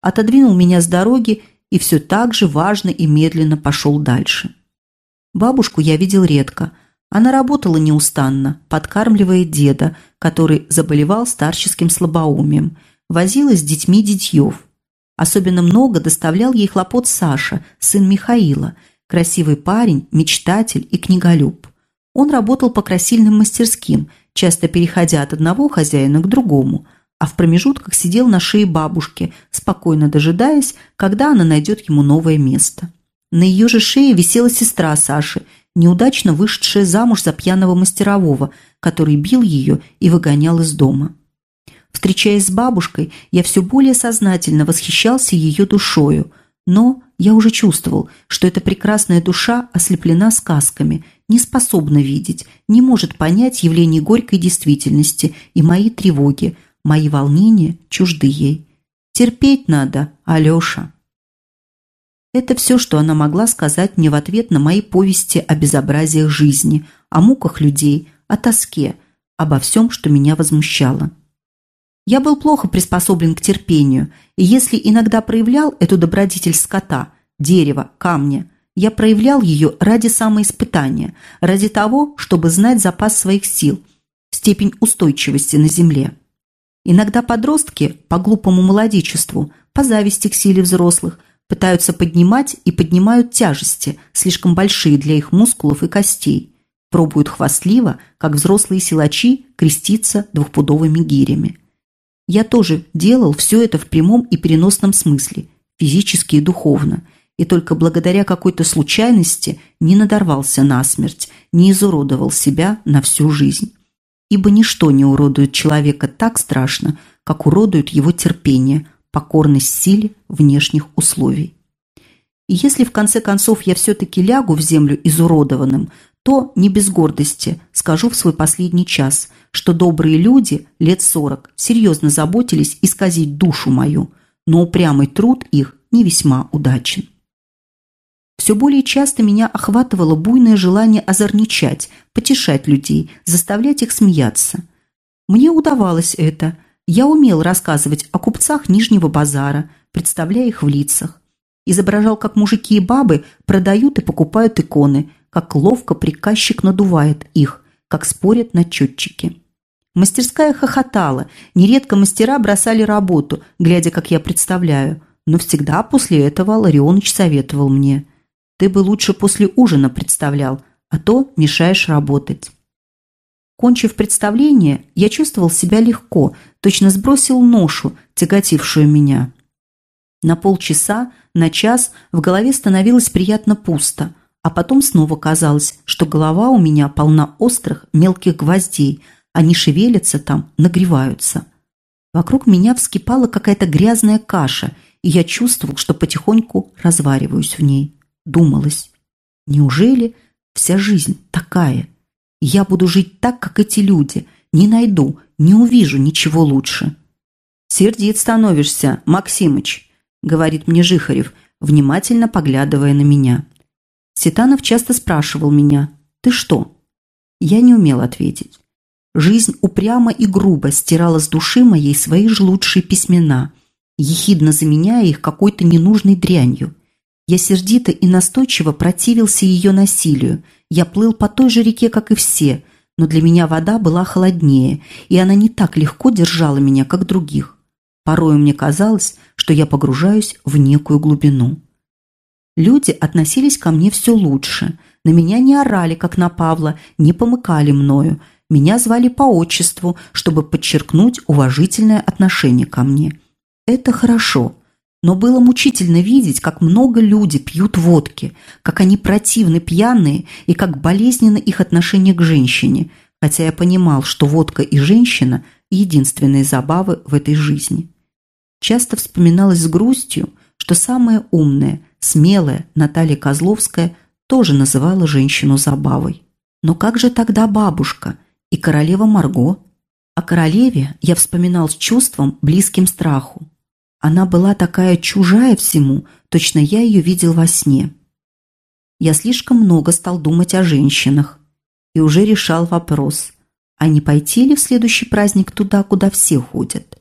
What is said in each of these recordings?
отодвинул меня с дороги и все так же важно и медленно пошел дальше. Бабушку я видел редко. Она работала неустанно, подкармливая деда, который заболевал старческим слабоумием, возила с детьми детьев. Особенно много доставлял ей хлопот Саша, сын Михаила, красивый парень, мечтатель и книголюб. Он работал по красильным мастерским, часто переходя от одного хозяина к другому, а в промежутках сидел на шее бабушки, спокойно дожидаясь, когда она найдет ему новое место. На ее же шее висела сестра Саши, неудачно вышедшая замуж за пьяного мастерового, который бил ее и выгонял из дома. Встречаясь с бабушкой, я все более сознательно восхищался ее душою, но я уже чувствовал, что эта прекрасная душа ослеплена сказками, не способна видеть, не может понять явление горькой действительности и мои тревоги, мои волнения чужды ей. Терпеть надо, Алеша. Это все, что она могла сказать мне в ответ на мои повести о безобразиях жизни, о муках людей, о тоске, обо всем, что меня возмущало. Я был плохо приспособлен к терпению, и если иногда проявлял эту добродетель скота, дерева, камня, я проявлял ее ради самоиспытания, ради того, чтобы знать запас своих сил, степень устойчивости на земле. Иногда подростки по глупому молодечеству, по зависти к силе взрослых – пытаются поднимать и поднимают тяжести, слишком большие для их мускулов и костей, пробуют хвастливо, как взрослые силачи, креститься двухпудовыми гирями. Я тоже делал все это в прямом и переносном смысле, физически и духовно, и только благодаря какой-то случайности не надорвался насмерть, не изуродовал себя на всю жизнь. Ибо ничто не уродует человека так страшно, как уродует его терпение – покорность силе внешних условий. И если в конце концов я все-таки лягу в землю изуродованным, то не без гордости скажу в свой последний час, что добрые люди лет сорок серьезно заботились исказить душу мою, но упрямый труд их не весьма удачен. Все более часто меня охватывало буйное желание озорничать, потешать людей, заставлять их смеяться. Мне удавалось это – я умел рассказывать о купцах Нижнего базара, представляя их в лицах. Изображал, как мужики и бабы продают и покупают иконы, как ловко приказчик надувает их, как спорят начетчики. Мастерская хохотала, нередко мастера бросали работу, глядя, как я представляю. Но всегда после этого Ларионыч советовал мне. «Ты бы лучше после ужина представлял, а то мешаешь работать». Кончив представление, я чувствовал себя легко, точно сбросил ношу, тяготившую меня. На полчаса, на час в голове становилось приятно пусто, а потом снова казалось, что голова у меня полна острых мелких гвоздей, они шевелятся там, нагреваются. Вокруг меня вскипала какая-то грязная каша, и я чувствовал, что потихоньку развариваюсь в ней. Думалось, неужели вся жизнь такая – я буду жить так, как эти люди. Не найду, не увижу ничего лучше. «Сердит становишься, Максимыч», — говорит мне Жихарев, внимательно поглядывая на меня. Ситанов часто спрашивал меня, «Ты что?» Я не умел ответить. Жизнь упрямо и грубо стирала с души моей свои же лучшие письмена, ехидно заменяя их какой-то ненужной дрянью. Я сердито и настойчиво противился ее насилию. Я плыл по той же реке, как и все, но для меня вода была холоднее, и она не так легко держала меня, как других. Порою мне казалось, что я погружаюсь в некую глубину. Люди относились ко мне все лучше. На меня не орали, как на Павла, не помыкали мною. Меня звали по отчеству, чтобы подчеркнуть уважительное отношение ко мне. Это хорошо – но было мучительно видеть, как много люди пьют водки, как они противны пьяные и как болезненно их отношение к женщине, хотя я понимал, что водка и женщина – единственные забавы в этой жизни. Часто вспоминалось с грустью, что самая умная, смелая Наталья Козловская тоже называла женщину забавой. Но как же тогда бабушка и королева Марго? О королеве я вспоминал с чувством, близким страху. Она была такая чужая всему, точно я ее видел во сне. Я слишком много стал думать о женщинах и уже решал вопрос, а не пойти ли в следующий праздник туда, куда все ходят.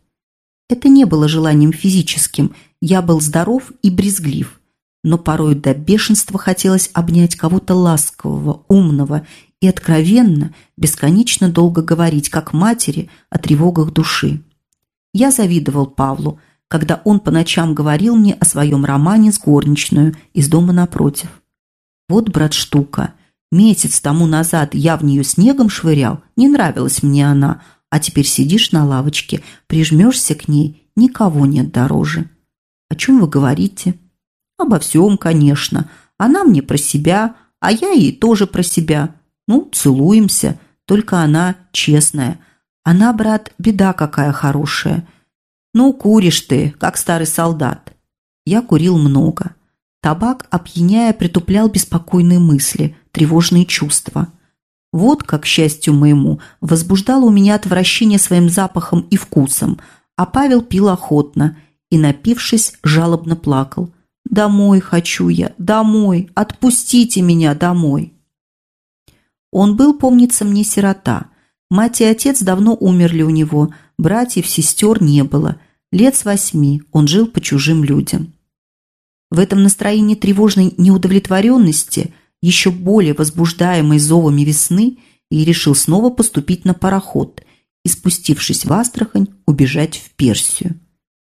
Это не было желанием физическим, я был здоров и брезглив. Но порой до бешенства хотелось обнять кого-то ласкового, умного и откровенно, бесконечно долго говорить, как матери, о тревогах души. Я завидовал Павлу, когда он по ночам говорил мне о своем романе с горничную из дома напротив. Вот, брат, штука. Месяц тому назад я в нее снегом швырял, не нравилась мне она, а теперь сидишь на лавочке, прижмешься к ней, никого нет дороже. О чем вы говорите? Обо всем, конечно. Она мне про себя, а я ей тоже про себя. Ну, целуемся, только она честная. Она, брат, беда какая хорошая. Ну, куришь ты, как старый солдат. Я курил много. Табак, опьяняя, притуплял беспокойные мысли, тревожные чувства – вот, как, к счастью моему, возбуждало у меня отвращение своим запахом и вкусом, а Павел пил охотно и, напившись, жалобно плакал. «Домой хочу я, домой, отпустите меня домой!» Он был, помнится мне, сирота. Мать и отец давно умерли у него, братьев, сестер не было. Лет с восьми он жил по чужим людям. В этом настроении тревожной неудовлетворенности – еще более возбуждаемый зовами весны, и решил снова поступить на пароход и, спустившись в Астрахань, убежать в Персию.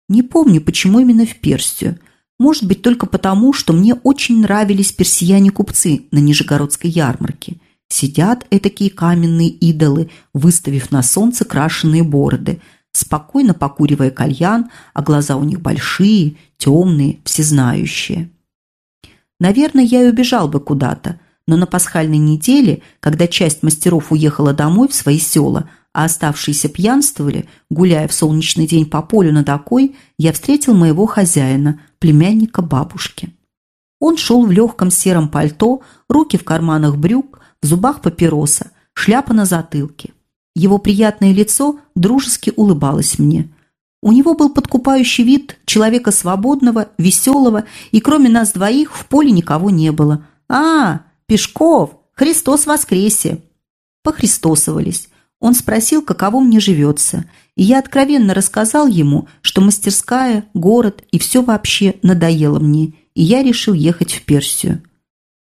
Не помню, почему именно в Персию. Может быть, только потому, что мне очень нравились персияне-купцы на Нижегородской ярмарке. Сидят этакие каменные идолы, выставив на солнце крашеные бороды, спокойно покуривая кальян, а глаза у них большие, темные, всезнающие. Наверное, я и убежал бы куда-то, но на пасхальной неделе, когда часть мастеров уехала домой в свои села, а оставшиеся пьянствовали, гуляя в солнечный день по полю над окой, я встретил моего хозяина, племянника бабушки. Он шел в легком сером пальто, руки в карманах брюк, в зубах папироса, шляпа на затылке. Его приятное лицо дружески улыбалось мне – у него был подкупающий вид человека свободного, веселого, и кроме нас двоих в поле никого не было. «А, Пешков! Христос воскресе!» Похристосовались. Он спросил, каково мне живется, и я откровенно рассказал ему, что мастерская, город и все вообще надоело мне, и я решил ехать в Персию.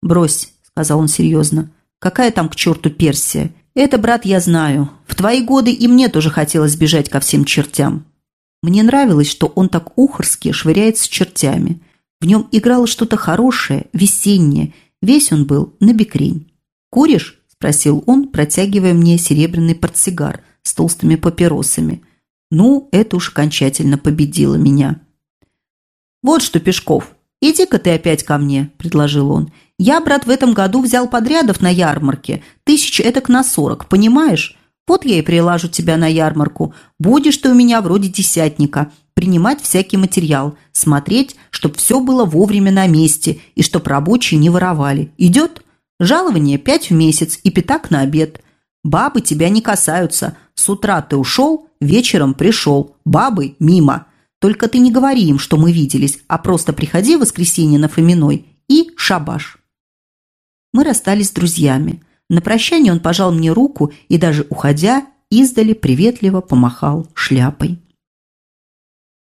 «Брось», — сказал он серьезно, — «какая там к черту Персия? Это, брат, я знаю. В твои годы и мне тоже хотелось бежать ко всем чертям. Мне нравилось, что он так ухорски швыряет с чертями. В нем играло что-то хорошее, весеннее. Весь он был на бекрень. «Куришь?» – спросил он, протягивая мне серебряный портсигар с толстыми папиросами. Ну, это уж окончательно победило меня. «Вот что, Пешков, иди-ка ты опять ко мне», – предложил он. «Я, брат, в этом году взял подрядов на ярмарке. Тысяч этак на сорок, понимаешь? Вот я и прилажу тебя на ярмарку. Будешь ты у меня вроде десятника, принимать всякий материал, смотреть, чтоб все было вовремя на месте и чтоб рабочие не воровали. Идет? Жалование пять в месяц и пятак на обед. Бабы тебя не касаются. С утра ты ушел, вечером пришел. Бабы мимо. Только ты не говори им, что мы виделись, а просто приходи в воскресенье на Фоминой и шабаш. Мы расстались с друзьями. На прощание он пожал мне руку и даже уходя, издали приветливо помахал шляпой.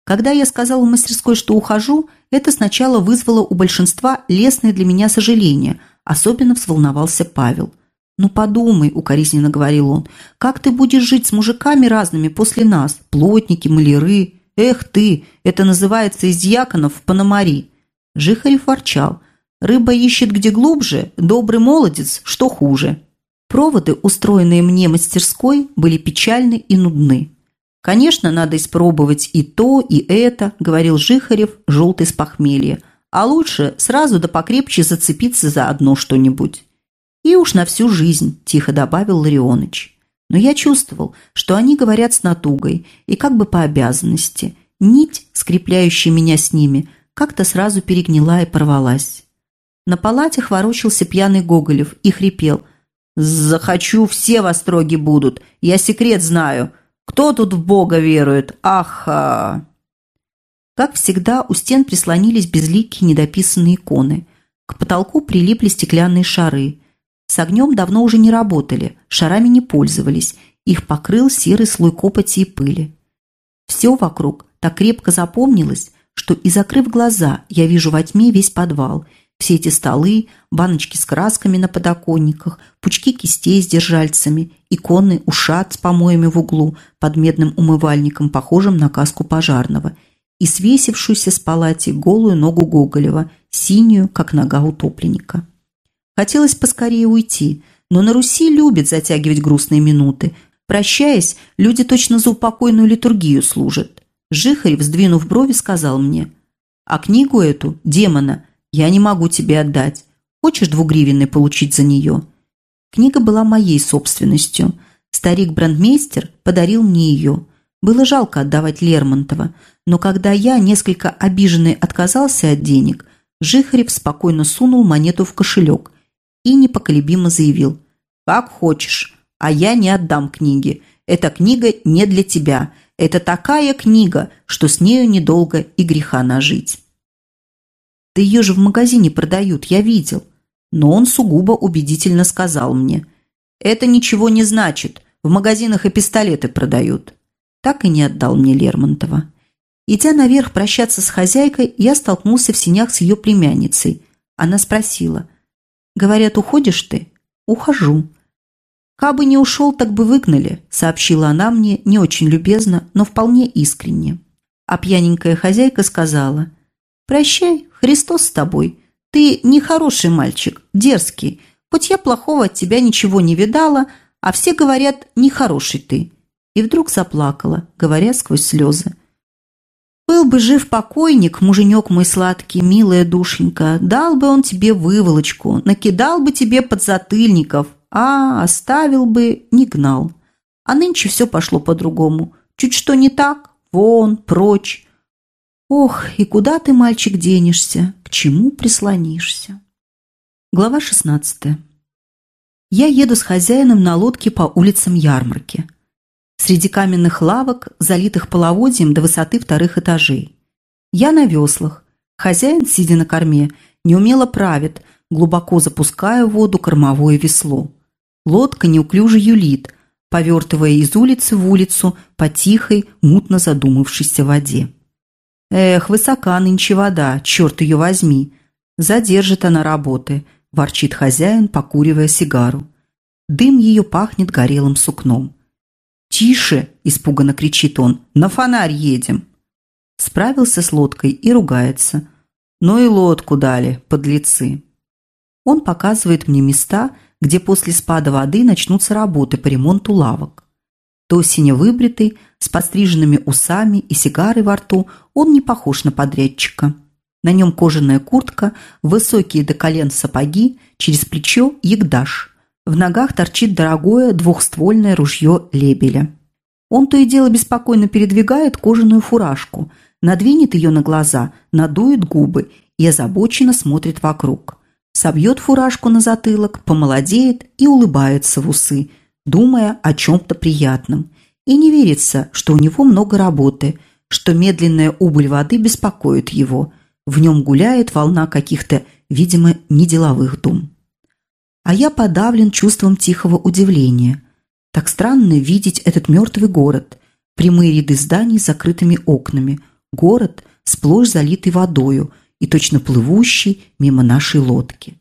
Когда я сказала в мастерской, что ухожу, это сначала вызвало у большинства лестное для меня сожаление, особенно взволновался Павел. «Ну подумай», – укоризненно говорил он, – «как ты будешь жить с мужиками разными после нас, плотники, маляры? Эх ты, это называется из дьяконов в Пономари». Жихарев ворчал – Рыба ищет где глубже, добрый молодец, что хуже. Проводы, устроенные мне мастерской, были печальны и нудны. «Конечно, надо испробовать и то, и это», – говорил Жихарев, желтый с похмелья. «А лучше сразу да покрепче зацепиться за одно что-нибудь». «И уж на всю жизнь», – тихо добавил Ларионыч. Но я чувствовал, что они говорят с натугой и как бы по обязанности. Нить, скрепляющая меня с ними, как-то сразу перегнила и порвалась. На палате ворочался пьяный Гоголев и хрипел. «Захочу, все во строге будут. Я секрет знаю. Кто тут в Бога верует? Аха!» Как всегда, у стен прислонились безликие недописанные иконы. К потолку прилипли стеклянные шары. С огнем давно уже не работали, шарами не пользовались. Их покрыл серый слой копоти и пыли. Все вокруг так крепко запомнилось, что и закрыв глаза, я вижу во тьме весь подвал. Все эти столы, баночки с красками на подоконниках, пучки кистей с держальцами, иконы, ушат с помоями в углу под медным умывальником, похожим на каску пожарного, и свесившуюся с палати голую ногу Гоголева, синюю, как нога утопленника. Хотелось поскорее уйти, но на Руси любят затягивать грустные минуты. Прощаясь, люди точно за упокойную литургию служат. Жихарев, сдвинув брови, сказал мне, «А книгу эту, демона, я не могу тебе отдать. Хочешь двугривенный получить за нее?» Книга была моей собственностью. Старик-брандмейстер подарил мне ее. Было жалко отдавать Лермонтова, но когда я, несколько обиженный, отказался от денег, Жихарев спокойно сунул монету в кошелек и непоколебимо заявил «Как хочешь, а я не отдам книги. Эта книга не для тебя. Это такая книга, что с нею недолго и греха нажить». «Да ее же в магазине продают, я видел». Но он сугубо убедительно сказал мне «Это ничего не значит, в магазинах и пистолеты продают». Так и не отдал мне Лермонтова. Идя наверх прощаться с хозяйкой, я столкнулся в синях с ее племянницей. Она спросила – Говорят, уходишь ты? Ухожу. Кабы не ушел, так бы выгнали, сообщила она мне не очень любезно, но вполне искренне. А пьяненькая хозяйка сказала, «Прощай, Христос с тобой. Ты нехороший мальчик, дерзкий. Хоть я плохого от тебя ничего не видала, а все говорят, нехороший ты». И вдруг заплакала, говоря сквозь слезы. Был бы жив покойник, муженек мой сладкий, милая душенька, дал бы он тебе выволочку, накидал бы тебе подзатыльников, а оставил бы, не гнал. А нынче все пошло по-другому. Чуть что не так, вон, прочь. Ох, и куда ты, мальчик, денешься, к чему прислонишься? Глава 16. Я еду с хозяином на лодке по улицам ярмарки среди каменных лавок, залитых половодьем до высоты вторых этажей. Я на веслах. Хозяин, сидя на корме, неумело правит, глубоко запуская в воду кормовое весло. Лодка неуклюже юлит, повертывая из улицы в улицу по тихой, мутно задумавшейся воде. «Эх, высока нынче вода, черт ее возьми!» Задержит она работы, ворчит хозяин, покуривая сигару. Дым ее пахнет горелым сукном. «Тише!» – испуганно кричит он. «На фонарь едем!» Справился с лодкой и ругается. «Ну и лодку дали, подлецы!» Он показывает мне места, где после спада воды начнутся работы по ремонту лавок. Сине выбритый, с подстриженными усами и сигарой во рту, он не похож на подрядчика. На нем кожаная куртка, высокие до колен сапоги, через плечо ягдаш. В ногах торчит дорогое двухствольное ружье лебеля. Он то и дело беспокойно передвигает кожаную фуражку, надвинет ее на глаза, надует губы и озабоченно смотрит вокруг. Собьет фуражку на затылок, помолодеет и улыбается в усы, думая о чем-то приятном. И не верится, что у него много работы, что медленная убыль воды беспокоит его. В нем гуляет волна каких-то, видимо, неделовых дум а я подавлен чувством тихого удивления. Так странно видеть этот мертвый город, прямые ряды зданий с закрытыми окнами, город, сплошь залитый водою и точно плывущий мимо нашей лодки.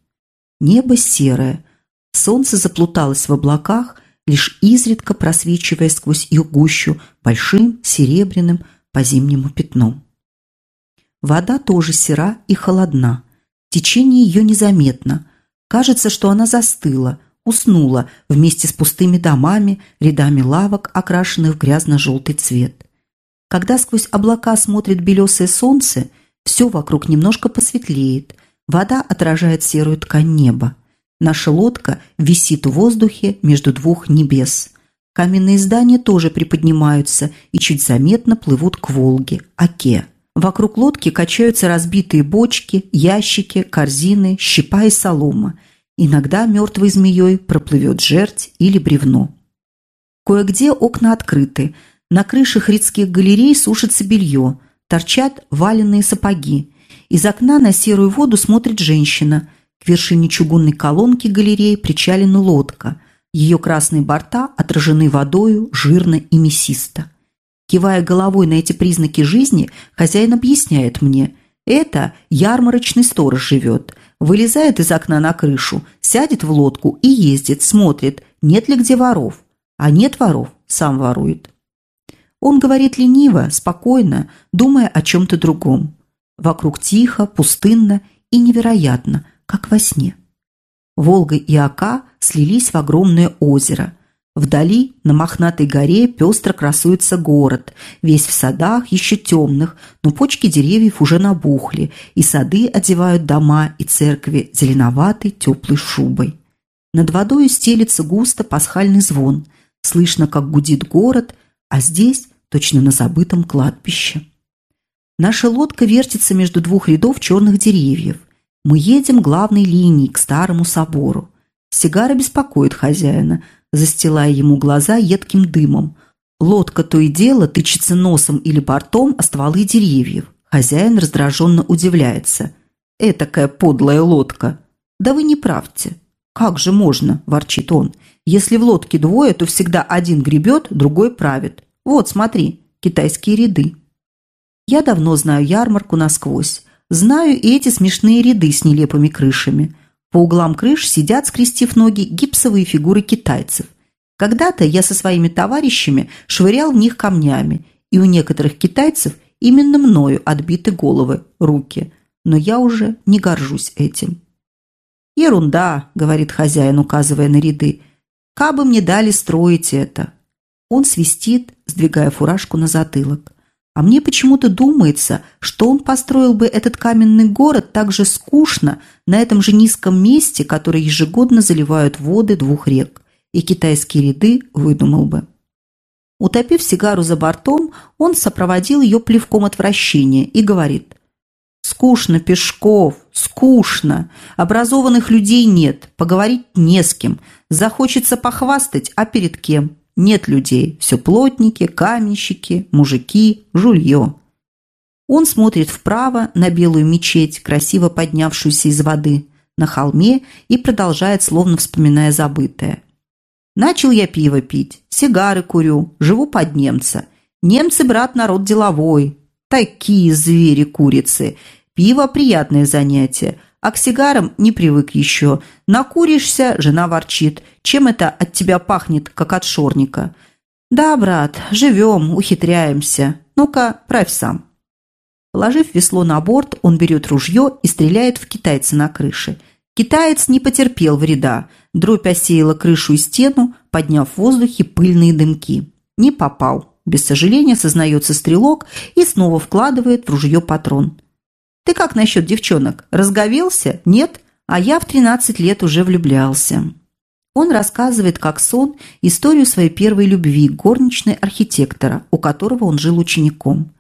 Небо серое, солнце заплуталось в облаках, лишь изредка просвечивая сквозь их гущу большим серебряным по-зимнему пятном. Вода тоже сера и холодна, течение ее незаметно, Кажется, что она застыла, уснула вместе с пустыми домами, рядами лавок, окрашенных в грязно-желтый цвет. Когда сквозь облака смотрит белесое солнце, все вокруг немножко посветлеет, вода отражает серую ткань неба. Наша лодка висит в воздухе между двух небес. Каменные здания тоже приподнимаются и чуть заметно плывут к Волге, Оке. Вокруг лодки качаются разбитые бочки, ящики, корзины, щепа и солома. Иногда мертвой змеей проплывет жерть или бревно. Кое-где окна открыты. На крышах ридских галерей сушится белье. Торчат валенные сапоги. Из окна на серую воду смотрит женщина. К вершине чугунной колонки галереи причалена лодка. Ее красные борта отражены водою жирно и мясисто. Кивая головой на эти признаки жизни, хозяин объясняет мне – это ярмарочный сторож живет. Вылезает из окна на крышу, сядет в лодку и ездит, смотрит, нет ли где воров. А нет воров, сам ворует. Он говорит лениво, спокойно, думая о чем-то другом. Вокруг тихо, пустынно и невероятно, как во сне. Волга и Ока слились в огромное озеро. Вдали, на мохнатой горе, пестро красуется город, весь в садах, еще темных, но почки деревьев уже набухли, и сады одевают дома и церкви зеленоватой теплой шубой. Над водой стелится густо пасхальный звон, слышно, как гудит город, а здесь точно на забытом кладбище. Наша лодка вертится между двух рядов черных деревьев. Мы едем главной линией к старому собору. Сигара беспокоит хозяина – застилая ему глаза едким дымом. Лодка то и дело тычется носом или бортом о стволы деревьев. Хозяин раздраженно удивляется. «Этакая подлая лодка!» «Да вы не правьте!» «Как же можно?» – ворчит он. «Если в лодке двое, то всегда один гребет, другой правит. Вот, смотри, китайские ряды». Я давно знаю ярмарку насквозь. Знаю и эти смешные ряды с нелепыми крышами – по углам крыш сидят, скрестив ноги, гипсовые фигуры китайцев. Когда-то я со своими товарищами швырял в них камнями, и у некоторых китайцев именно мною отбиты головы, руки. Но я уже не горжусь этим. «Ерунда», — говорит хозяин, указывая на ряды. «Кабы мне дали строить это». Он свистит, сдвигая фуражку на затылок. А мне почему-то думается, что он построил бы этот каменный город так же скучно на этом же низком месте, которое ежегодно заливают воды двух рек, и китайские ряды выдумал бы. Утопив сигару за бортом, он сопроводил ее плевком отвращения и говорит «Скучно, Пешков, скучно. Образованных людей нет, поговорить не с кем. Захочется похвастать, а перед кем? Нет людей, все плотники, каменщики, мужики, жулье. Он смотрит вправо на белую мечеть, красиво поднявшуюся из воды, на холме и продолжает, словно вспоминая забытое. Начал я пиво пить, сигары курю, живу под немца. Немцы, брат, народ деловой. Такие звери-курицы. Пиво – приятное занятие, а к сигарам не привык еще. Накуришься, жена ворчит. Чем это от тебя пахнет, как от шорника? Да, брат, живем, ухитряемся. Ну-ка, правь сам. Положив весло на борт, он берет ружье и стреляет в китайца на крыше. Китаец не потерпел вреда. Дробь осеяла крышу и стену, подняв в воздухе пыльные дымки. Не попал. Без сожаления сознается стрелок и снова вкладывает в ружье патрон. Ты как насчет девчонок? Разговелся? Нет? А я в 13 лет уже влюблялся. Он рассказывает, как сон, историю своей первой любви горничной архитектора, у которого он жил учеником.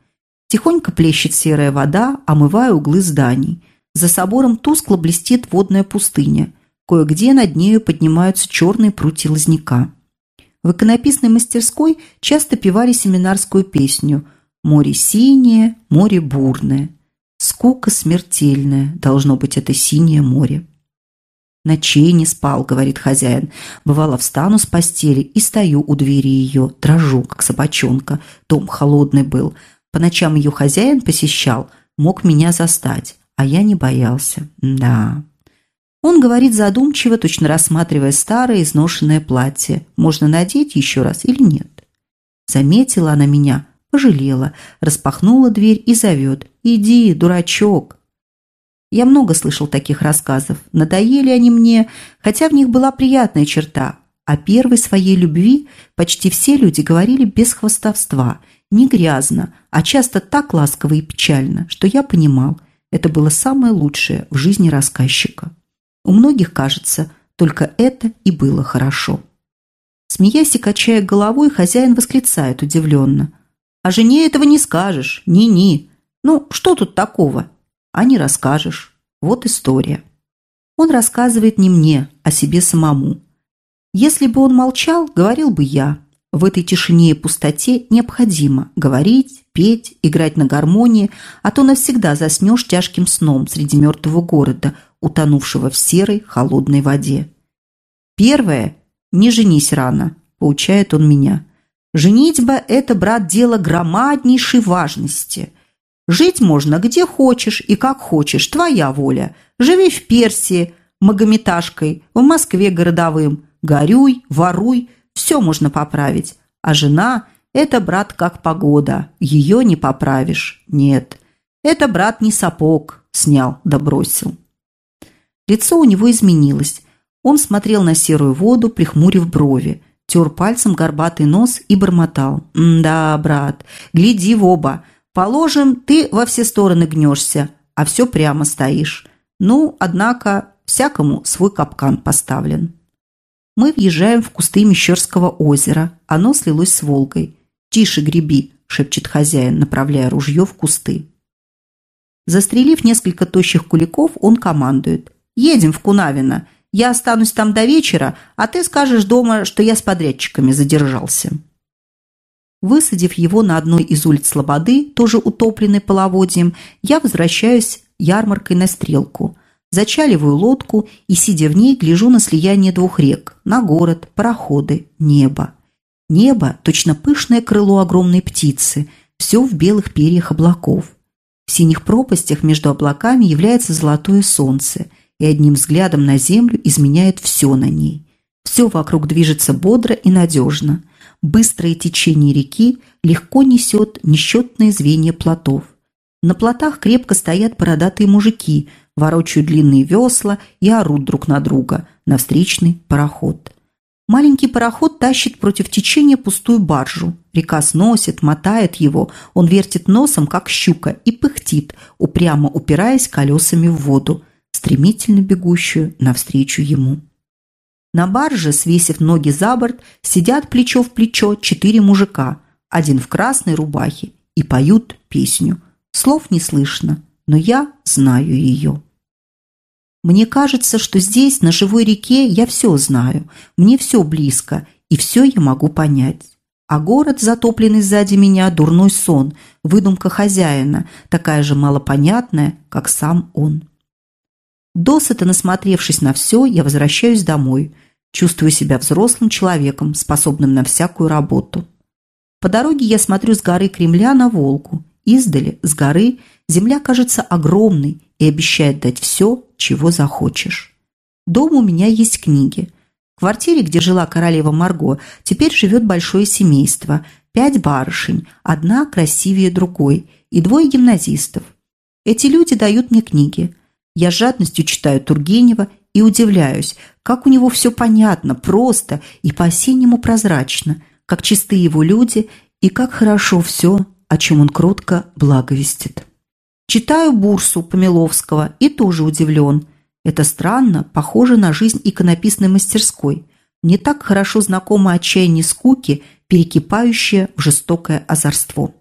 Тихонько плещет серая вода, омывая углы зданий. За собором тускло блестит водная пустыня. Кое-где над нею поднимаются черные прутья лозняка. В иконописной мастерской часто певали семинарскую песню «Море синее, море бурное». Скука смертельная, должно быть, это синее море. Ночей не спал, говорит хозяин. Бывало, встану с постели и стою у двери ее, дрожу, как собачонка. Дом холодный был. По ночам ее хозяин посещал, мог меня застать, а я не боялся. Да. Он говорит задумчиво, точно рассматривая старое изношенное платье. Можно надеть еще раз или нет? Заметила она меня, Пожалела, распахнула дверь и зовет. «Иди, дурачок!» Я много слышал таких рассказов. Надоели они мне, хотя в них была приятная черта. О первой своей любви почти все люди говорили без хвостовства, не грязно, а часто так ласково и печально, что я понимал, это было самое лучшее в жизни рассказчика. У многих, кажется, только это и было хорошо. Смеясь и качая головой, хозяин восклицает удивленно. О жене этого не скажешь, ни-ни. Ну, что тут такого? А не расскажешь. Вот история. Он рассказывает не мне, а себе самому. Если бы он молчал, говорил бы я. В этой тишине и пустоте необходимо говорить, петь, играть на гармонии, а то навсегда заснешь тяжким сном среди мертвого города, утонувшего в серой холодной воде. Первое – не женись рано, поучает он меня. Женитьба – это, брат, дело громаднейшей важности. Жить можно где хочешь и как хочешь, твоя воля. Живи в Персии, магометашкой, в Москве городовым. Горюй, воруй, все можно поправить. А жена – это, брат, как погода, ее не поправишь. Нет, это, брат, не сапог, снял да бросил. Лицо у него изменилось. Он смотрел на серую воду, прихмурив брови, тер пальцем горбатый нос и бормотал. «Да, брат, гляди в оба. Положим, ты во все стороны гнешься, а все прямо стоишь. Ну, однако, всякому свой капкан поставлен». Мы въезжаем в кусты Мещерского озера. Оно слилось с Волгой. «Тише греби», – шепчет хозяин, направляя ружье в кусты. Застрелив несколько тощих куликов, он командует. «Едем в Кунавино. Я останусь там до вечера, а ты скажешь дома, что я с подрядчиками задержался». Высадив его на одной из улиц Слободы, тоже утопленной половодьем, я возвращаюсь ярмаркой на стрелку. Зачаливаю лодку и, сидя в ней, гляжу на слияние двух рек, на город, пароходы, небо. Небо – точно пышное крыло огромной птицы, все в белых перьях облаков. В синих пропастях между облаками является золотое солнце и одним взглядом на землю изменяет все на ней. Все вокруг движется бодро и надежно. Быстрое течение реки легко несет несчетные звенья плотов. На плотах крепко стоят бородатые мужики, ворочают длинные весла и орут друг на друга на встречный пароход. Маленький пароход тащит против течения пустую баржу. Река сносит, мотает его, он вертит носом, как щука, и пыхтит, упрямо упираясь колесами в воду, стремительно бегущую навстречу ему. На барже, свесив ноги за борт, сидят плечо в плечо четыре мужика, один в красной рубахе, и поют песню. Слов не слышно, но я знаю ее. Мне кажется, что здесь, на живой реке, я все знаю, мне все близко, и все я могу понять. А город, затопленный сзади меня, дурной сон, выдумка хозяина, такая же малопонятная, как сам он. Досыта насмотревшись на все, я возвращаюсь домой, чувствую себя взрослым человеком, способным на всякую работу. По дороге я смотрю с горы Кремля на Волгу. Издали, с горы, земля кажется огромной и обещает дать все, чего захочешь. Дома у меня есть книги. В квартире, где жила королева Марго, теперь живет большое семейство. Пять барышень, одна красивее другой, и двое гимназистов. Эти люди дают мне книги. Я жадностью читаю Тургенева и удивляюсь, как у него все понятно, просто и по-осеннему прозрачно, как чисты его люди и как хорошо все, о чем он кротко благовестит. Читаю Бурсу Помиловского и тоже удивлен. Это странно, похоже на жизнь иконописной мастерской. Не так хорошо знакомо отчаяние скуки, перекипающее в жестокое озорство.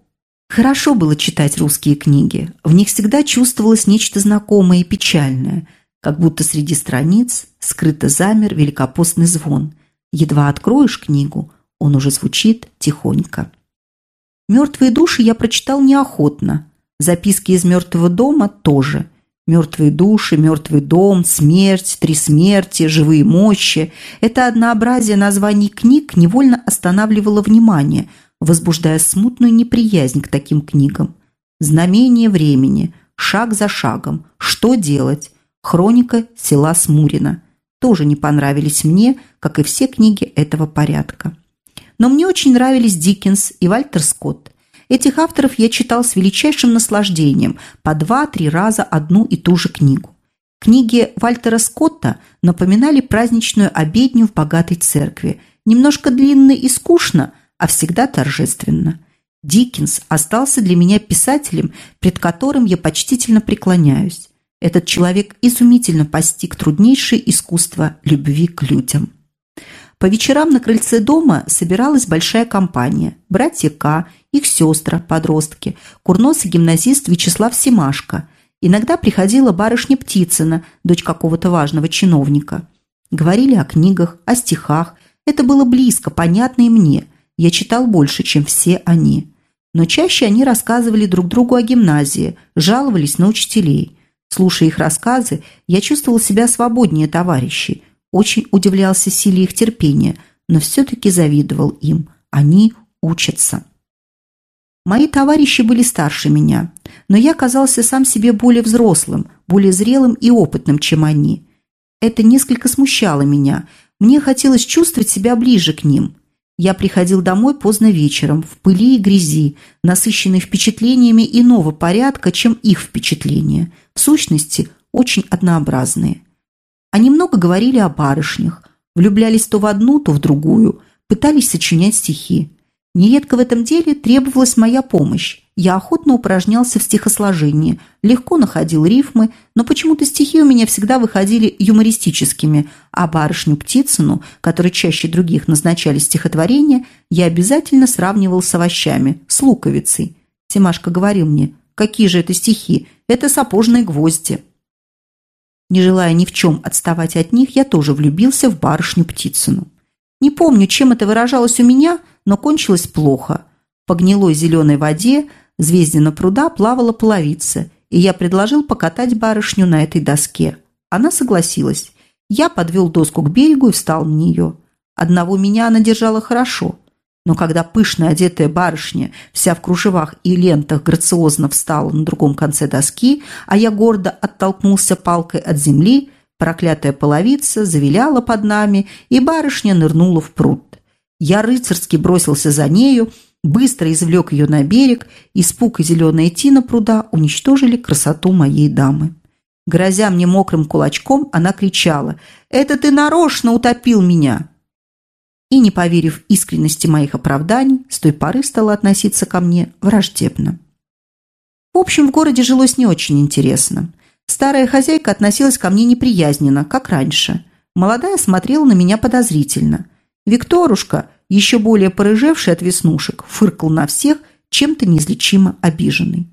Хорошо было читать русские книги. В них всегда чувствовалось нечто знакомое и печальное, как будто среди страниц скрыто замер великопостный звон. Едва откроешь книгу, он уже звучит тихонько. «Мертвые души» я прочитал неохотно, Записки из мертвого дома тоже. Мертвые души, мертвый дом, смерть, три смерти, живые мощи. Это однообразие названий книг невольно останавливало внимание, возбуждая смутную неприязнь к таким книгам. Знамение времени, шаг за шагом, что делать, хроника села Смурина. Тоже не понравились мне, как и все книги этого порядка. Но мне очень нравились Диккенс и Вальтер Скотт. Этих авторов я читал с величайшим наслаждением, по два-три раза одну и ту же книгу. Книги Вальтера Скотта напоминали праздничную обедню в богатой церкви. Немножко длинно и скучно, а всегда торжественно. Диккенс остался для меня писателем, пред которым я почтительно преклоняюсь. Этот человек изумительно постиг труднейшее искусство любви к людям. По вечерам на крыльце дома собиралась большая компания. Братья К, их сестра, подростки, курносый гимназист Вячеслав Семашко. Иногда приходила барышня Птицына, дочь какого-то важного чиновника. Говорили о книгах, о стихах. Это было близко, понятно и мне. Я читал больше, чем все они. Но чаще они рассказывали друг другу о гимназии, жаловались на учителей. Слушая их рассказы, я чувствовал себя свободнее товарищей, очень удивлялся силе их терпения, но все-таки завидовал им. Они учатся. Мои товарищи были старше меня, но я казался сам себе более взрослым, более зрелым и опытным, чем они. Это несколько смущало меня. Мне хотелось чувствовать себя ближе к ним. Я приходил домой поздно вечером, в пыли и грязи, насыщенный впечатлениями иного порядка, чем их впечатления, в сущности, очень однообразные. Они много говорили о барышнях, влюблялись то в одну, то в другую, пытались сочинять стихи. Нередко в этом деле требовалась моя помощь. Я охотно упражнялся в стихосложении, легко находил рифмы, но почему-то стихи у меня всегда выходили юмористическими, а барышню Птицыну, которой чаще других назначали стихотворения, я обязательно сравнивал с овощами, с луковицей. Тимашка говорил мне, какие же это стихи, это сапожные гвозди. Не желая ни в чем отставать от них, я тоже влюбился в барышню Птицыну. Не помню, чем это выражалось у меня, но кончилось плохо. По гнилой зеленой воде Звездина пруда плавала половица, и я предложил покатать барышню на этой доске. Она согласилась. Я подвел доску к берегу и встал на нее. Одного меня она держала хорошо. Но когда пышно одетая барышня, вся в кружевах и лентах, грациозно встала на другом конце доски, а я гордо оттолкнулся палкой от земли, проклятая половица завиляла под нами, и барышня нырнула в пруд. Я рыцарски бросился за нею, быстро извлек ее на берег, испуг и зеленая тина пруда уничтожили красоту моей дамы. Грозя мне мокрым кулачком, она кричала «Это ты нарочно утопил меня!» И, не поверив искренности моих оправданий, с той поры стала относиться ко мне враждебно. В общем, в городе жилось не очень интересно. Старая хозяйка относилась ко мне неприязненно, как раньше. Молодая смотрела на меня подозрительно – Викторушка, еще более порыжевший от веснушек, фыркал на всех, чем-то неизлечимо обиженный.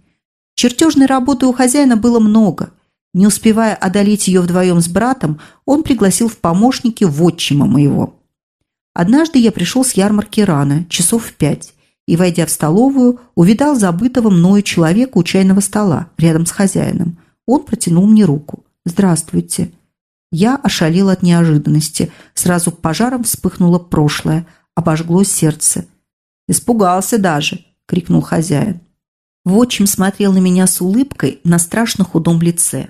Чертежной работы у хозяина было много. Не успевая одолеть ее вдвоем с братом, он пригласил в помощники вотчима моего. Однажды я пришел с ярмарки рано, часов в пять, и, войдя в столовую, увидал забытого мною человека у чайного стола, рядом с хозяином. Он протянул мне руку. «Здравствуйте». Я ошалел от неожиданности. Сразу пожаром вспыхнуло прошлое, обожгло сердце. «Испугался даже!» – крикнул хозяин. Вотчим смотрел на меня с улыбкой на страшно худом лице.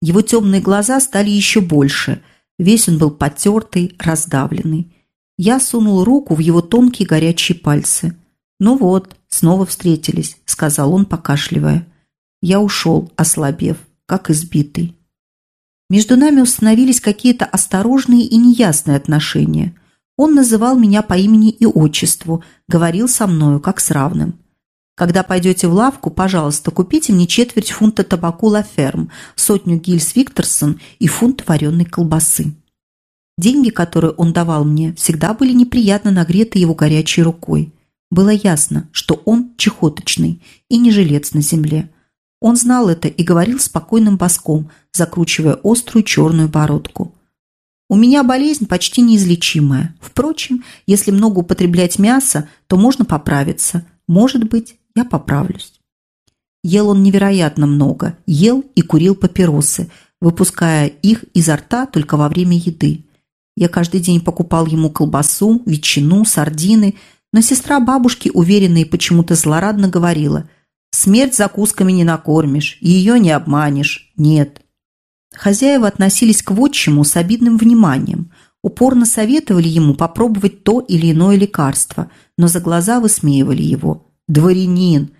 Его темные глаза стали еще больше. Весь он был потертый, раздавленный. Я сунул руку в его тонкие горячие пальцы. «Ну вот, снова встретились», – сказал он, покашливая. Я ушел, ослабев, как избитый. Между нами установились какие-то осторожные и неясные отношения. Он называл меня по имени и отчеству, говорил со мною как с равным. Когда пойдете в лавку, пожалуйста, купите мне четверть фунта табаку Лаферм, сотню гильз Викторсон и фунт вареной колбасы. Деньги, которые он давал мне, всегда были неприятно нагреты его горячей рукой. Было ясно, что он чехоточный и не жилец на земле. Он знал это и говорил спокойным боском, закручивая острую черную бородку. «У меня болезнь почти неизлечимая. Впрочем, если много употреблять мясо, то можно поправиться. Может быть, я поправлюсь». Ел он невероятно много, ел и курил папиросы, выпуская их изо рта только во время еды. Я каждый день покупал ему колбасу, ветчину, сардины, но сестра бабушки, уверенно и почему-то злорадно говорила – Смерть закусками не накормишь, ее не обманешь. Нет. Хозяева относились к вотчему с обидным вниманием, упорно советовали ему попробовать то или иное лекарство, но за глаза высмеивали его. «Дворянин!»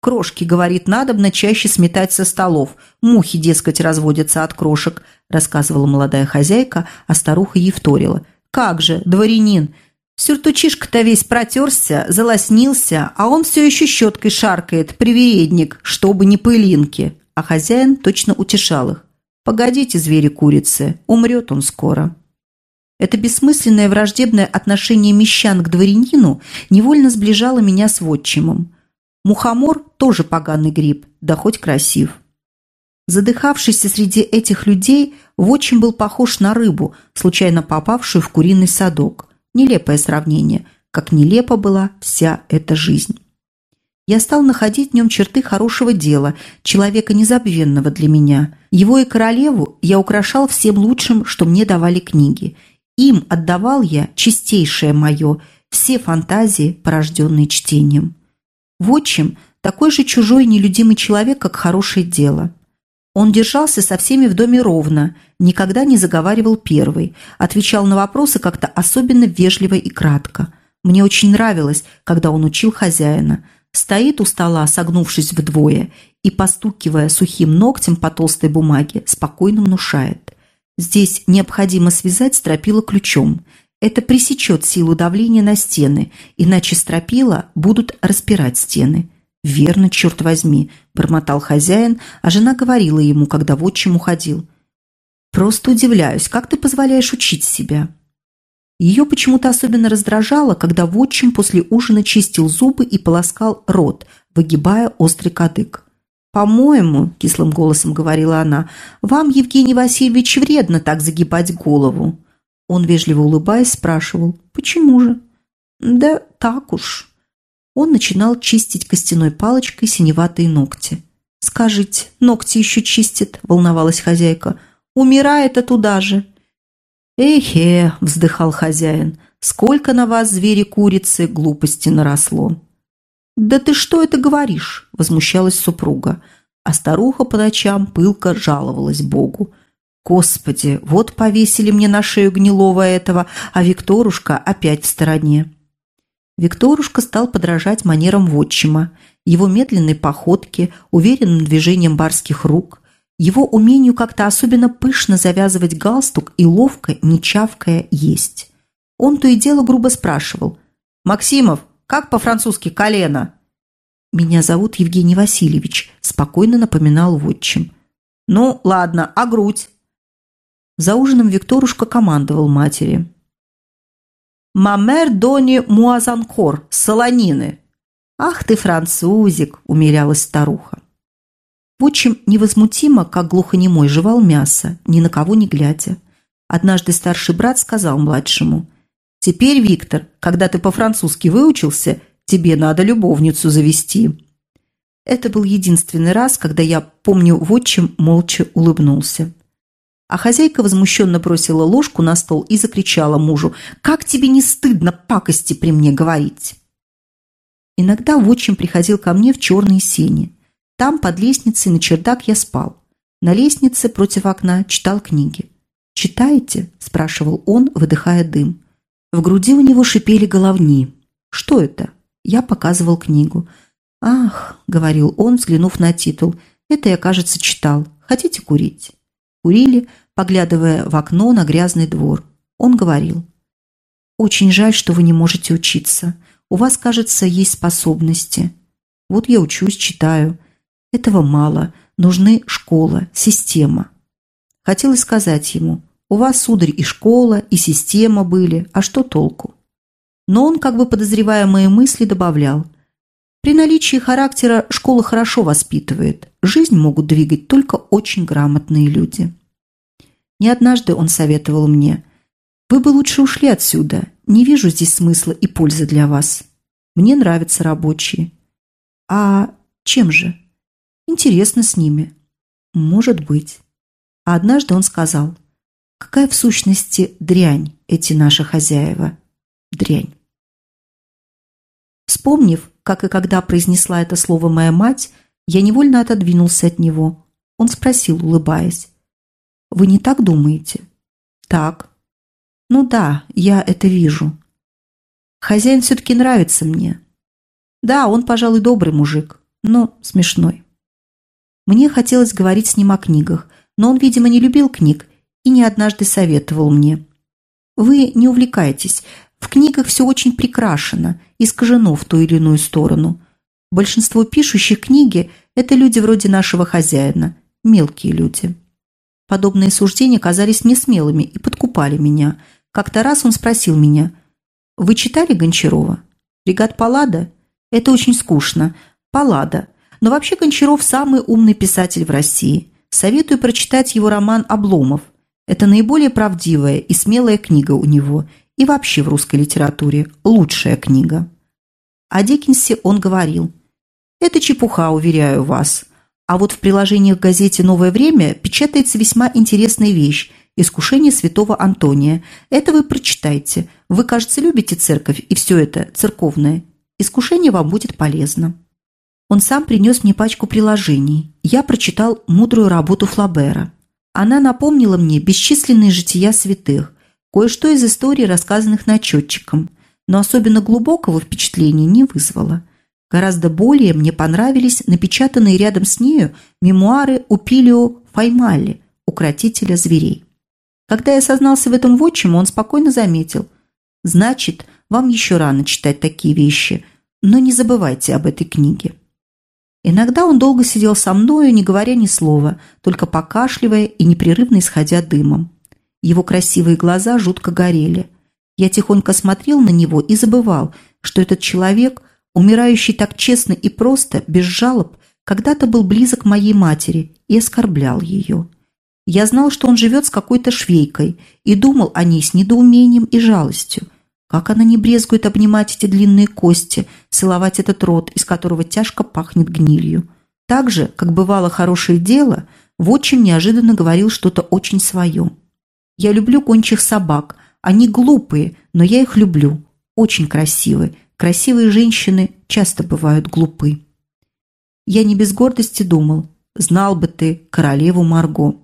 «Крошки, — говорит, — надобно чаще сметать со столов. Мухи, дескать, разводятся от крошек», — рассказывала молодая хозяйка, а старуха Евторила. «Как же, дворянин! Сюртучишка-то весь протерся, залоснился, а он все еще щеткой шаркает, привередник, чтобы не пылинки. А хозяин точно утешал их. «Погодите, звери-курицы, умрет он скоро». Это бессмысленное враждебное отношение мещан к дворянину невольно сближало меня с вотчимом. Мухомор тоже поганый гриб, да хоть красив. Задыхавшийся среди этих людей, вотчим был похож на рыбу, случайно попавшую в куриный садок – Нелепое сравнение, как нелепа была вся эта жизнь. Я стал находить в нем черты хорошего дела, человека незабвенного для меня. Его и королеву я украшал всем лучшим, что мне давали книги. Им отдавал я чистейшее мое, все фантазии, порожденные чтением. Вотчим – такой же чужой нелюдимый человек, как хорошее дело. Он держался со всеми в доме ровно, никогда не заговаривал первый, отвечал на вопросы как-то особенно вежливо и кратко. Мне очень нравилось, когда он учил хозяина. Стоит у стола, согнувшись вдвое, и, постукивая сухим ногтем по толстой бумаге, спокойно внушает. Здесь необходимо связать стропила ключом. Это пресечет силу давления на стены, иначе стропила будут распирать стены. «Верно, черт возьми», – бормотал хозяин, а жена говорила ему, когда в отчим уходил. «Просто удивляюсь, как ты позволяешь учить себя?» Ее почему-то особенно раздражало, когда вотчим после ужина чистил зубы и полоскал рот, выгибая острый кадык. «По-моему», – кислым голосом говорила она, – «вам, Евгений Васильевич, вредно так загибать голову». Он, вежливо улыбаясь, спрашивал, «Почему же?» «Да так уж». Он начинал чистить костяной палочкой синеватые ногти. «Скажите, ногти еще чистит?» – волновалась хозяйка. «Умирает, а туда же». «Эхе!» – вздыхал хозяин. «Сколько на вас, звери-курицы, глупости наросло!» «Да ты что это говоришь?» – возмущалась супруга. А старуха по ночам пылко жаловалась Богу. «Господи, вот повесили мне на шею гнилого этого, а Викторушка опять в стороне». Викторушка стал подражать манерам вотчима, его медленной походке, уверенным движением барских рук, его умению как-то особенно пышно завязывать галстук и ловко, не чавкая, есть. Он то и дело грубо спрашивал. «Максимов, как по-французски колено?» «Меня зовут Евгений Васильевич», – спокойно напоминал вотчим. «Ну, ладно, а грудь?» За ужином Викторушка командовал матери. «Мамер дони муазанкор, солонины!» «Ах ты, французик!» – умилялась старуха. Вотчим невозмутимо, как глухонемой, жевал мясо, ни на кого не глядя. Однажды старший брат сказал младшему, «Теперь, Виктор, когда ты по-французски выучился, тебе надо любовницу завести». Это был единственный раз, когда я, помню, Вотчим молча улыбнулся. А хозяйка возмущенно бросила ложку на стол и закричала мужу, «Как тебе не стыдно пакости при мне говорить?» Иногда Вотчим приходил ко мне в черной сене. Там, под лестницей, на чердак я спал. На лестнице против окна читал книги. «Читаете?» – спрашивал он, выдыхая дым. В груди у него шипели головни. «Что это?» Я показывал книгу. «Ах», – говорил он, взглянув на титул, – «это я, кажется, читал. Хотите курить?» Курили, поглядывая в окно на грязный двор. Он говорил. «Очень жаль, что вы не можете учиться. У вас, кажется, есть способности. Вот я учусь, читаю. Этого мало. Нужны школа, система. Хотелось сказать ему, у вас, сударь, и школа, и система были, а что толку? Но он, как бы подозревая мои мысли, добавлял, при наличии характера школа хорошо воспитывает, жизнь могут двигать только очень грамотные люди. Не однажды он советовал мне, вы бы лучше ушли отсюда, не вижу здесь смысла и пользы для вас. Мне нравятся рабочие. А чем же? Интересно с ними. Может быть. А однажды он сказал, какая в сущности дрянь эти наши хозяева. Дрянь. Вспомнив, как и когда произнесла это слово моя мать, я невольно отодвинулся от него. Он спросил, улыбаясь, «Вы не так думаете?» «Так». «Ну да, я это вижу. Хозяин все-таки нравится мне. Да, он, пожалуй, добрый мужик, но смешной». Мне хотелось говорить с ним о книгах, но он, видимо, не любил книг и не однажды советовал мне. «Вы не увлекайтесь. В книгах все очень прикрашено, искажено в ту или иную сторону. Большинство пишущих книги – это люди вроде нашего хозяина, мелкие люди». Подобные суждения казались мне смелыми и подкупали меня. Как-то раз он спросил меня, «Вы читали Гончарова? Регат Паллада? Это очень скучно. Паллада. Но вообще Гончаров самый умный писатель в России. Советую прочитать его роман «Обломов». Это наиболее правдивая и смелая книга у него. И вообще в русской литературе лучшая книга. О Диккенсе он говорил. «Это чепуха, уверяю вас. А вот в приложениях к газете «Новое время» печатается весьма интересная вещь. «Искушение святого Антония». Это вы прочитайте. Вы, кажется, любите церковь и все это церковное. Искушение вам будет полезно. Он сам принес мне пачку приложений. Я прочитал мудрую работу Флабера. Она напомнила мне бесчисленные жития святых, кое-что из историй, рассказанных начетчиком, но особенно глубокого впечатления не вызвала. Гораздо более мне понравились напечатанные рядом с нею мемуары Упилио Файмали, укротителя зверей. Когда я сознался в этом вотчиму, он спокойно заметил. «Значит, вам еще рано читать такие вещи, но не забывайте об этой книге». Иногда он долго сидел со мною, не говоря ни слова, только покашливая и непрерывно исходя дымом. Его красивые глаза жутко горели. Я тихонько смотрел на него и забывал, что этот человек, умирающий так честно и просто, без жалоб, когда-то был близок моей матери и оскорблял ее. Я знал, что он живет с какой-то швейкой и думал о ней с недоумением и жалостью. Как она не брезгует обнимать эти длинные кости, целовать этот рот, из которого тяжко пахнет гнилью. Так же, как бывало хорошее дело, Вотчин неожиданно говорил что-то очень свое. «Я люблю гончих собак. Они глупые, но я их люблю. Очень красивые. Красивые женщины часто бывают глупы». Я не без гордости думал, знал бы ты королеву Марго.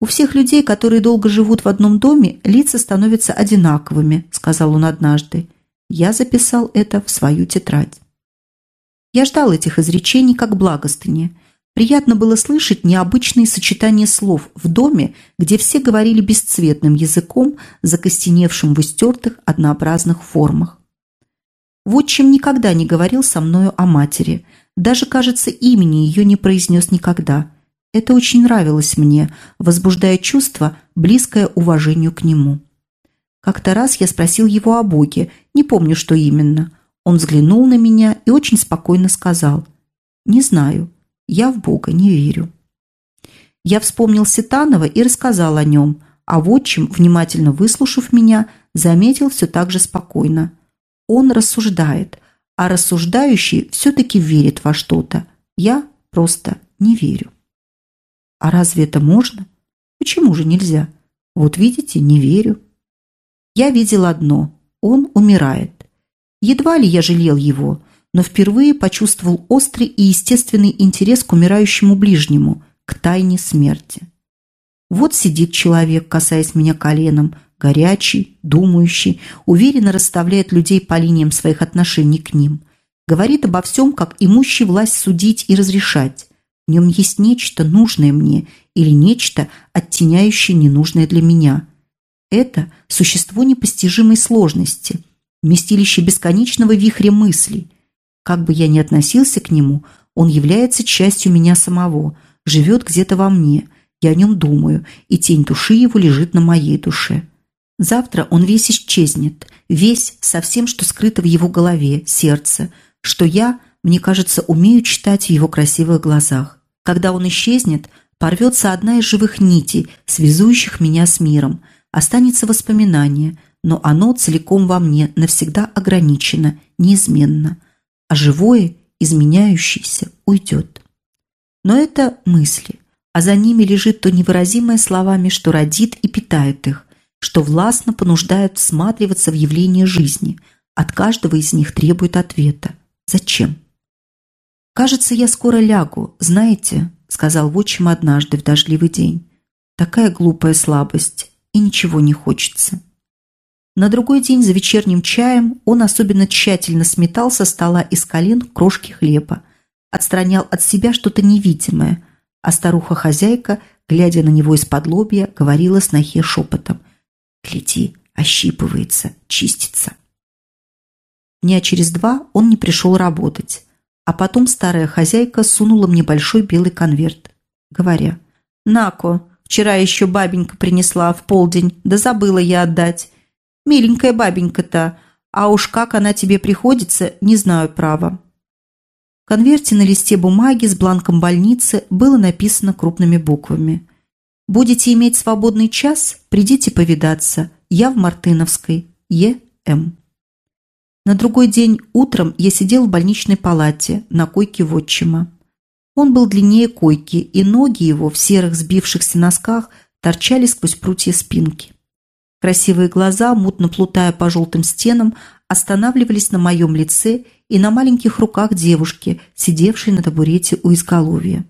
«У всех людей, которые долго живут в одном доме, лица становятся одинаковыми», – сказал он однажды. Я записал это в свою тетрадь. Я ждал этих изречений как благостыни. Приятно было слышать необычные сочетания слов в доме, где все говорили бесцветным языком, закостеневшим в истертых однообразных формах. Вот чем никогда не говорил со мною о матери. Даже, кажется, имени ее не произнес никогда – это очень нравилось мне, возбуждая чувство, близкое уважению к нему. Как-то раз я спросил его о Боге, не помню, что именно. Он взглянул на меня и очень спокойно сказал «Не знаю, я в Бога не верю». Я вспомнил Ситанова и рассказал о нем, а вотчим, внимательно выслушав меня, заметил все так же спокойно. Он рассуждает, а рассуждающий все-таки верит во что-то. Я просто не верю. А разве это можно? Почему же нельзя? Вот видите, не верю. Я видел одно. Он умирает. Едва ли я жалел его, но впервые почувствовал острый и естественный интерес к умирающему ближнему, к тайне смерти. Вот сидит человек, касаясь меня коленом, горячий, думающий, уверенно расставляет людей по линиям своих отношений к ним. Говорит обо всем, как имущий власть судить и разрешать. В нем есть нечто нужное мне или нечто, оттеняющее ненужное для меня. Это существо непостижимой сложности, вместилище бесконечного вихря мыслей. Как бы я ни относился к нему, он является частью меня самого, живет где-то во мне, я о нем думаю, и тень души его лежит на моей душе. Завтра он весь исчезнет, весь со всем, что скрыто в его голове, сердце, что я, мне кажется, умею читать в его красивых глазах. Когда он исчезнет, порвется одна из живых нитей, связующих меня с миром. Останется воспоминание, но оно целиком во мне навсегда ограничено, неизменно. А живое, изменяющееся, уйдет. Но это мысли, а за ними лежит то невыразимое словами, что родит и питает их, что властно понуждает всматриваться в явление жизни. От каждого из них требует ответа. Зачем? «Кажется, я скоро лягу, знаете», — сказал Вотчим однажды в дождливый день. «Такая глупая слабость, и ничего не хочется». На другой день за вечерним чаем он особенно тщательно сметал со стола из колен крошки хлеба, отстранял от себя что-то невидимое, а старуха-хозяйка, глядя на него из-под лобья, говорила снохе шепотом. «Гляди, ощипывается, чистится». Дня через два он не пришел работать. А потом старая хозяйка сунула мне большой белый конверт, говоря, «Нако, вчера еще бабенька принесла в полдень, да забыла я отдать. Миленькая бабенька-то, а уж как она тебе приходится, не знаю права». В конверте на листе бумаги с бланком больницы было написано крупными буквами. «Будете иметь свободный час? Придите повидаться. Я в Мартыновской. Е.М.» На другой день утром я сидел в больничной палате на койке вотчима. Он был длиннее койки, и ноги его в серых сбившихся носках торчали сквозь прутья спинки. Красивые глаза, мутно плутая по желтым стенам, останавливались на моем лице и на маленьких руках девушки, сидевшей на табурете у изголовья.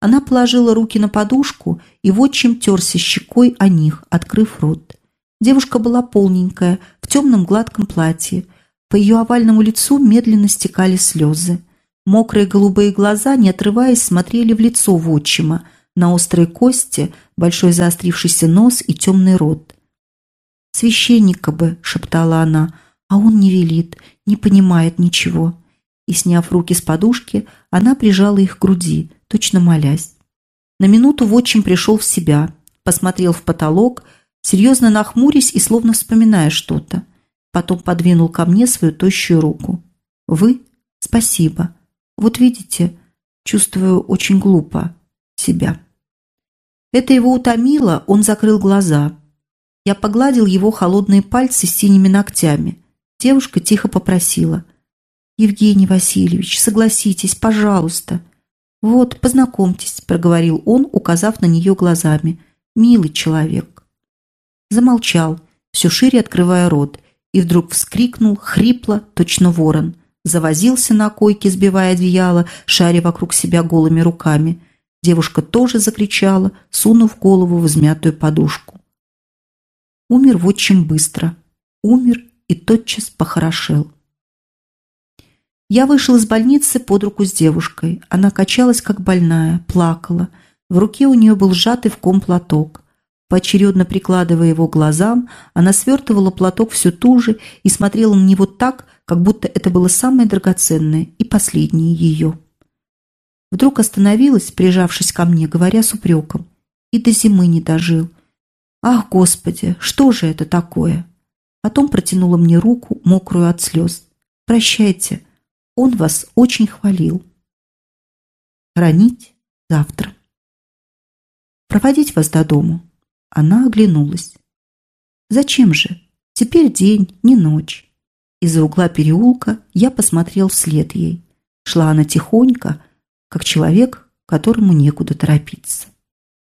Она положила руки на подушку и вот чем терся щекой о них, открыв рот. Девушка была полненькая, в темном гладком платье. По ее овальному лицу медленно стекали слезы. Мокрые голубые глаза, не отрываясь, смотрели в лицо вотчима, на острые кости, большой заострившийся нос и темный рот. «Священника бы», — шептала она, — «а он не велит, не понимает ничего». И, сняв руки с подушки, она прижала их к груди, точно молясь. На минуту вотчим пришел в себя, посмотрел в потолок, серьезно нахмурясь и словно вспоминая что-то. Потом подвинул ко мне свою тощую руку. «Вы? Спасибо. Вот видите, чувствую очень глупо себя». Это его утомило, он закрыл глаза. Я погладил его холодные пальцы с синими ногтями. Девушка тихо попросила. «Евгений Васильевич, согласитесь, пожалуйста». «Вот, познакомьтесь», – проговорил он, указав на нее глазами. «Милый человек». Замолчал, все шире открывая рот, и вдруг вскрикнул, хрипло, точно ворон. Завозился на койке, сбивая одеяло, шаря вокруг себя голыми руками. Девушка тоже закричала, сунув голову в измятую подушку. Умер вот чем быстро. Умер и тотчас похорошел. Я вышел из больницы под руку с девушкой. Она качалась, как больная, плакала. В руке у нее был сжатый в ком платок. Поочередно прикладывая его к глазам, она свертывала платок все туже и смотрела на него так, как будто это было самое драгоценное и последнее ее. Вдруг остановилась, прижавшись ко мне, говоря с упреком. И до зимы не дожил. Ах, Господи, что же это такое? Потом протянула мне руку, мокрую от слез. Прощайте, он вас очень хвалил. Хранить завтра. Проводить вас до дому. Она оглянулась. Зачем же? Теперь день, не ночь. Из-за угла переулка я посмотрел вслед ей. Шла она тихонько, как человек, которому некуда торопиться.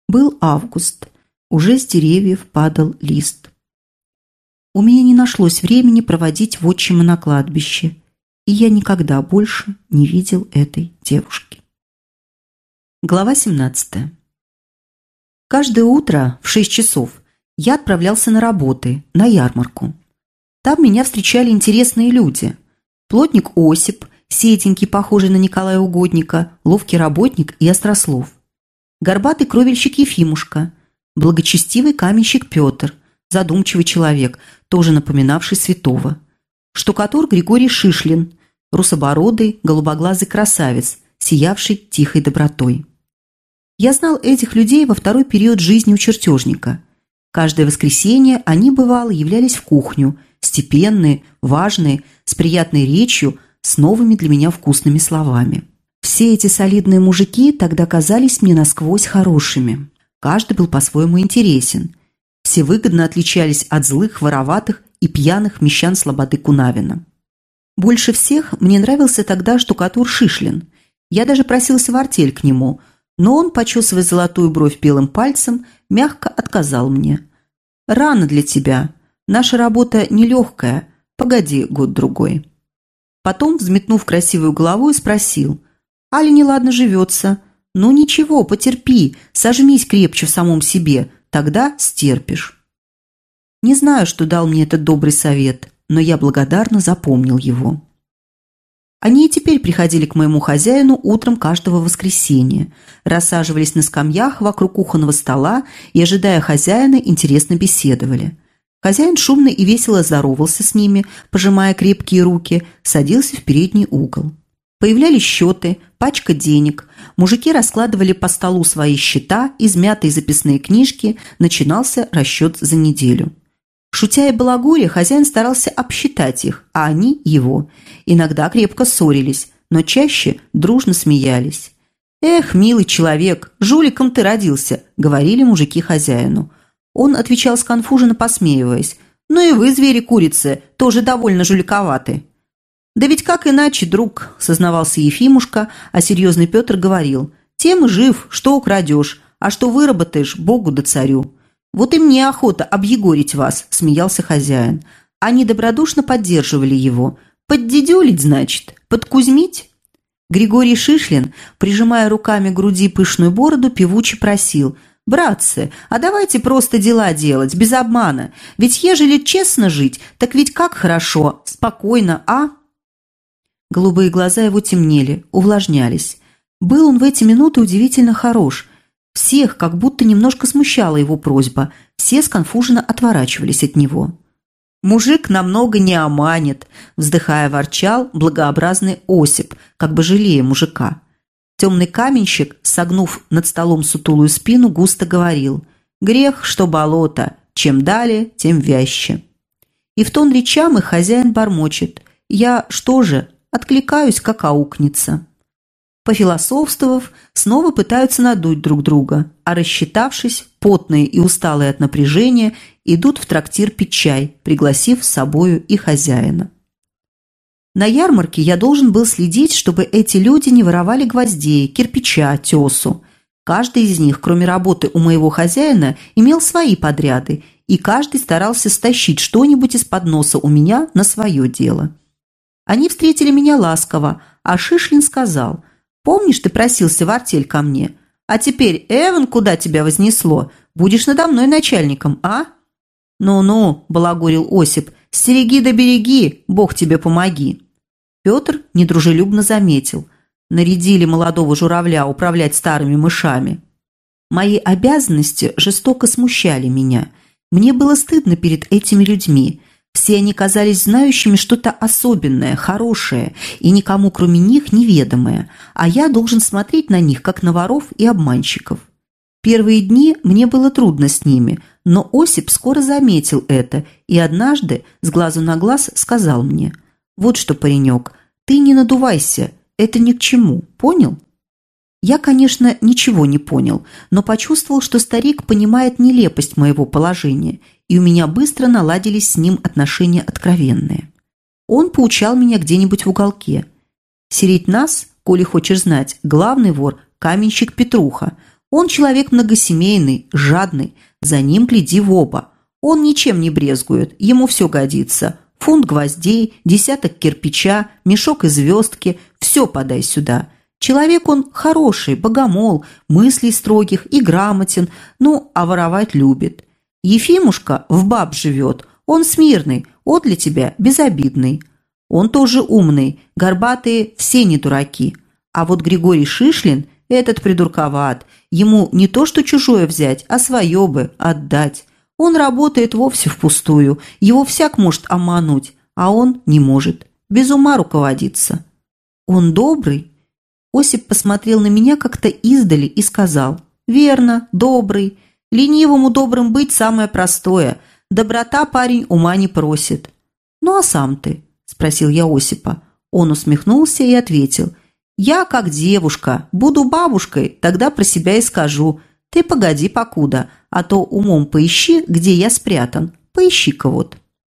Был август, уже с деревьев падал лист. У меня не нашлось времени проводить в отчима на кладбище и я никогда больше не видел этой девушки. Глава 17. Каждое утро в 6 часов я отправлялся на работы, на ярмарку. Там меня встречали интересные люди. Плотник Осип, седенький, похожий на Николая Угодника, ловкий работник и острослов. Горбатый кровельщик Ефимушка, благочестивый каменщик Петр, задумчивый человек, тоже напоминавший святого – штукатур Григорий Шишлин, русобородый, голубоглазый красавец, сиявший тихой добротой. Я знал этих людей во второй период жизни у чертежника. Каждое воскресенье они, бывало, являлись в кухню, степенные, важные, с приятной речью, с новыми для меня вкусными словами. Все эти солидные мужики тогда казались мне насквозь хорошими. Каждый был по-своему интересен. Все выгодно отличались от злых, вороватых и пьяных мещан слободы Кунавина. Больше всех мне нравился тогда штукатур Шишлин. Я даже просился в артель к нему, но он, почесывая золотую бровь белым пальцем, мягко отказал мне. «Рано для тебя. Наша работа нелегкая. Погоди год-другой». Потом, взметнув красивую голову, спросил. «Али неладно живется. Ну ничего, потерпи, сожмись крепче в самом себе, тогда стерпишь». Не знаю, что дал мне этот добрый совет, но я благодарно запомнил его. Они и теперь приходили к моему хозяину утром каждого воскресенья, рассаживались на скамьях вокруг кухонного стола и, ожидая хозяина, интересно беседовали. Хозяин шумно и весело здоровался с ними, пожимая крепкие руки, садился в передний угол. Появлялись счеты, пачка денег. Мужики раскладывали по столу свои счета, измятые записные книжки, начинался расчет за неделю. Шутя и балагуря, хозяин старался обсчитать их, а они – его. Иногда крепко ссорились, но чаще дружно смеялись. «Эх, милый человек, жуликом ты родился», – говорили мужики хозяину. Он отвечал сконфуженно, посмеиваясь. «Ну и вы, звери-курицы, тоже довольно жуликоваты». «Да ведь как иначе, друг?» – сознавался Ефимушка, а серьезный Петр говорил. «Тем и жив, что украдешь, а что выработаешь, Богу да царю. Вот и мне охота объегорить вас, смеялся хозяин. Они добродушно поддерживали его. Поддедюлить, значит? Подкузмить? Григорий Шишлин, прижимая руками к груди пышную бороду, певуче просил – «Братцы, а давайте просто дела делать, без обмана. Ведь ежели честно жить, так ведь как хорошо, спокойно, а?» Голубые глаза его темнели, увлажнялись. Был он в эти минуты удивительно хорош. Всех как будто немножко смущала его просьба. Все сконфуженно отворачивались от него. «Мужик намного не оманит», – вздыхая ворчал благообразный Осип, как бы жалея мужика. Темный каменщик, согнув над столом сутулую спину, густо говорил «Грех, что болото, чем далее, тем вяще». И в тон речам их хозяин бормочет «Я что же, откликаюсь, как аукнется». Пофилософствовав, снова пытаются надуть друг друга, а рассчитавшись, потные и усталые от напряжения, идут в трактир пить чай, пригласив с собою и хозяина. На ярмарке я должен был следить, чтобы эти люди не воровали гвоздей, кирпича, тесу. Каждый из них, кроме работы у моего хозяина, имел свои подряды, и каждый старался стащить что-нибудь из-под носа у меня на свое дело. Они встретили меня ласково, а Шишлин сказал, «Помнишь, ты просился в артель ко мне? А теперь, Эван, куда тебя вознесло? Будешь надо мной начальником, а?» «Ну-ну», – балагурил Осип, – «стереги да береги, Бог тебе помоги». Петр недружелюбно заметил. Нарядили молодого журавля управлять старыми мышами. Мои обязанности жестоко смущали меня. Мне было стыдно перед этими людьми – все они казались знающими что-то особенное, хорошее и никому кроме них неведомое, а я должен смотреть на них, как на воров и обманщиков. Первые дни мне было трудно с ними, но Осип скоро заметил это и однажды с глазу на глаз сказал мне, «Вот что, паренек, ты не надувайся, это ни к чему, понял?» Я, конечно, ничего не понял, но почувствовал, что старик понимает нелепость моего положения, и у меня быстро наладились с ним отношения откровенные. Он поучал меня где-нибудь в уголке. Сереть нас, коли хочешь знать, главный вор – каменщик Петруха. Он человек многосемейный, жадный, за ним гляди в оба. Он ничем не брезгует, ему все годится. Фунт гвоздей, десяток кирпича, мешок и звездки – все подай сюда – Человек он хороший, богомол, мыслей строгих и грамотен, ну, а воровать любит. Ефимушка в баб живет, он смирный, он для тебя безобидный. Он тоже умный, горбатые все не дураки. А вот Григорий Шишлин, этот придурковат, ему не то что чужое взять, а свое бы отдать. Он работает вовсе впустую, его всяк может обмануть, а он не может, без ума руководиться. Он добрый, Осип посмотрел на меня как-то издали и сказал, «Верно, добрый. Ленивому добрым быть самое простое. Доброта парень ума не просит». «Ну а сам ты?» – спросил я Осипа. Он усмехнулся и ответил, «Я как девушка, буду бабушкой, тогда про себя и скажу. Ты погоди покуда, а то умом поищи, где я спрятан. Поищи-ка вот».